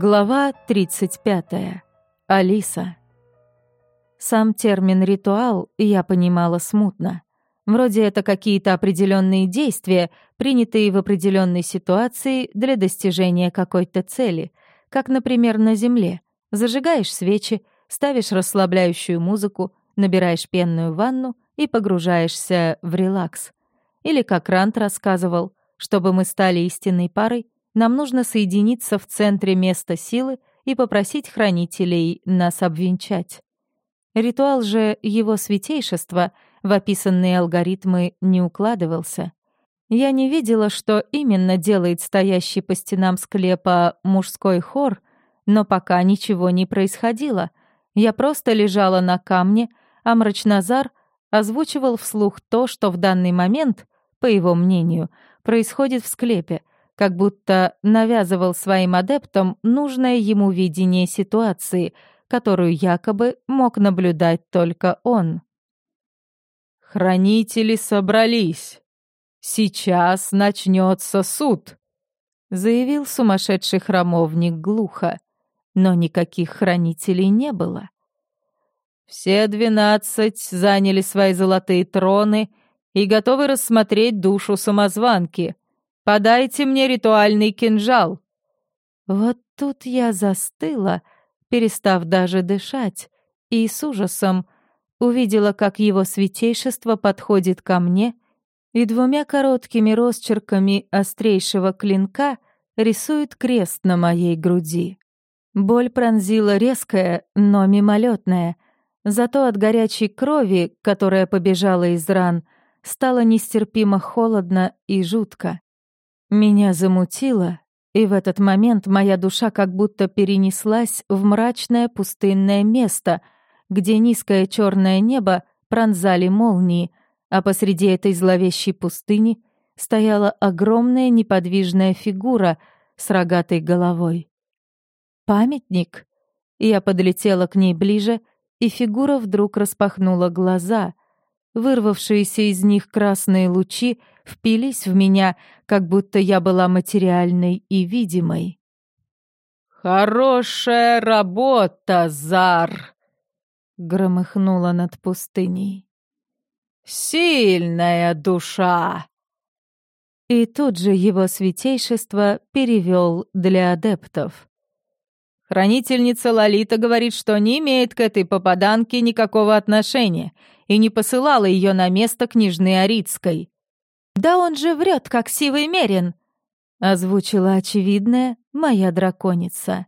Глава 35. Алиса. Сам термин «ритуал» я понимала смутно. Вроде это какие-то определенные действия, принятые в определенной ситуации для достижения какой-то цели, как, например, на Земле. Зажигаешь свечи, ставишь расслабляющую музыку, набираешь пенную ванну и погружаешься в релакс. Или, как Рант рассказывал, чтобы мы стали истинной парой, нам нужно соединиться в центре места силы и попросить хранителей нас обвенчать. Ритуал же его святейшества в описанные алгоритмы не укладывался. Я не видела, что именно делает стоящий по стенам склепа мужской хор, но пока ничего не происходило. Я просто лежала на камне, а Мрачназар озвучивал вслух то, что в данный момент, по его мнению, происходит в склепе, как будто навязывал своим адептам нужное ему видение ситуации, которую якобы мог наблюдать только он. «Хранители собрались. Сейчас начнется суд», — заявил сумасшедший храмовник глухо, но никаких хранителей не было. Все двенадцать заняли свои золотые троны и готовы рассмотреть душу самозванки — Подайте мне ритуальный кинжал». Вот тут я застыла, перестав даже дышать, и с ужасом увидела, как его святейшество подходит ко мне и двумя короткими росчерками острейшего клинка рисует крест на моей груди. Боль пронзила резкая, но мимолетная. Зато от горячей крови, которая побежала из ран, стало нестерпимо холодно и жутко. Меня замутило, и в этот момент моя душа как будто перенеслась в мрачное пустынное место, где низкое черное небо пронзали молнии, а посреди этой зловещей пустыни стояла огромная неподвижная фигура с рогатой головой. «Памятник?» Я подлетела к ней ближе, и фигура вдруг распахнула глаза. Вырвавшиеся из них красные лучи впились в меня, как будто я была материальной и видимой. «Хорошая работа, Зар!» — громыхнула над пустыней. «Сильная душа!» И тут же его святейшество перевел для адептов. Хранительница Лолита говорит, что не имеет к этой попаданке никакого отношения и не посылала ее на место княжны Арицкой. «Да он же врет, как сивый мерин!» — озвучила очевидная моя драконица.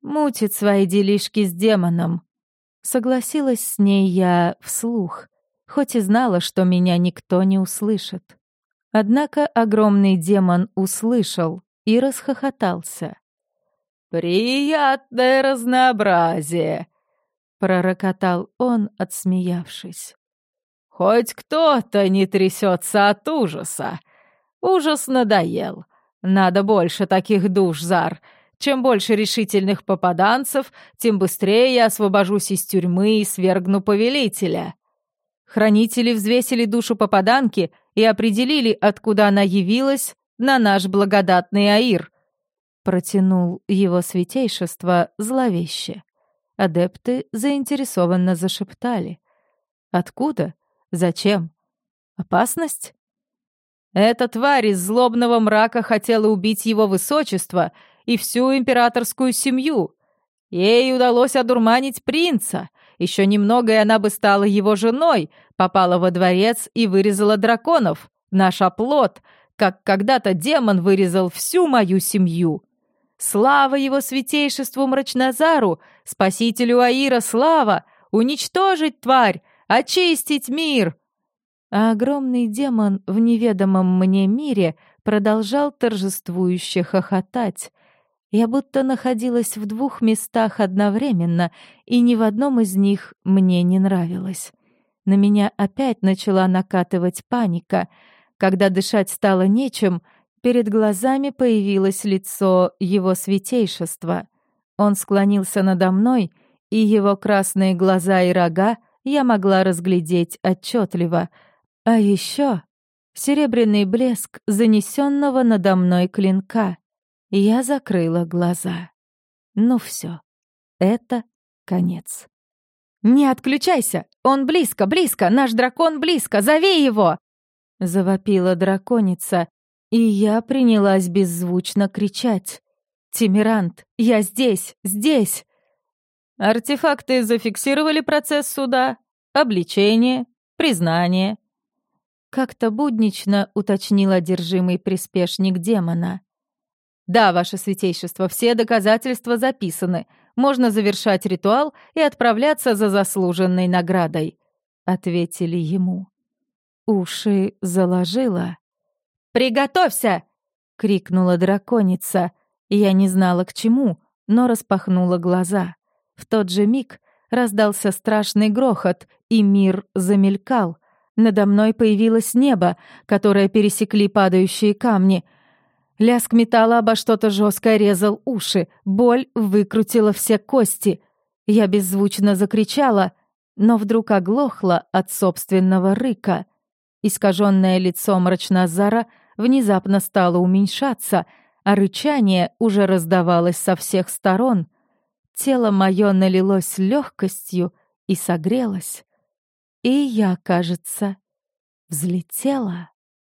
«Мутит свои делишки с демоном», — согласилась с ней я вслух, хоть и знала, что меня никто не услышит. Однако огромный демон услышал и расхохотался. «Приятное разнообразие!» — пророкотал он, отсмеявшись. Хоть кто-то не трясется от ужаса. Ужас надоел. Надо больше таких душ, Зар. Чем больше решительных попаданцев, тем быстрее я освобожусь из тюрьмы и свергну повелителя. Хранители взвесили душу попаданки и определили, откуда она явилась, на наш благодатный Аир. Протянул его святейшество зловеще. Адепты заинтересованно зашептали. «Откуда?» Зачем? Опасность? Эта тварь из злобного мрака хотела убить его высочество и всю императорскую семью. Ей удалось одурманить принца. Еще немного, и она бы стала его женой, попала во дворец и вырезала драконов, наш оплот, как когда-то демон вырезал всю мою семью. Слава его святейшеству Мрачназару, спасителю Аира слава, уничтожить тварь, Очистить мир!» А огромный демон в неведомом мне мире продолжал торжествующе хохотать. Я будто находилась в двух местах одновременно, и ни в одном из них мне не нравилось. На меня опять начала накатывать паника. Когда дышать стало нечем, перед глазами появилось лицо его святейшества. Он склонился надо мной, и его красные глаза и рога — я могла разглядеть отчетливо. А еще серебряный блеск занесенного надо мной клинка. Я закрыла глаза. Ну все, это конец. «Не отключайся! Он близко, близко! Наш дракон близко! Зови его!» Завопила драконица, и я принялась беззвучно кричать. «Тимирант, я здесь, здесь!» Артефакты зафиксировали процесс суда, обличение, признание. Как-то буднично уточнил одержимый приспешник демона. «Да, ваше святейшество, все доказательства записаны. Можно завершать ритуал и отправляться за заслуженной наградой», — ответили ему. Уши заложила. «Приготовься!» — крикнула драконица. Я не знала к чему, но распахнула глаза. В тот же миг раздался страшный грохот, и мир замелькал. Надо мной появилось небо, которое пересекли падающие камни — Лязг металла обо что-то жесткое резал уши, боль выкрутила все кости. Я беззвучно закричала, но вдруг оглохла от собственного рыка. Искаженное лицо мрачнозара внезапно стало уменьшаться, а рычание уже раздавалось со всех сторон. Тело мое налилось легкостью и согрелось. И я, кажется, взлетела.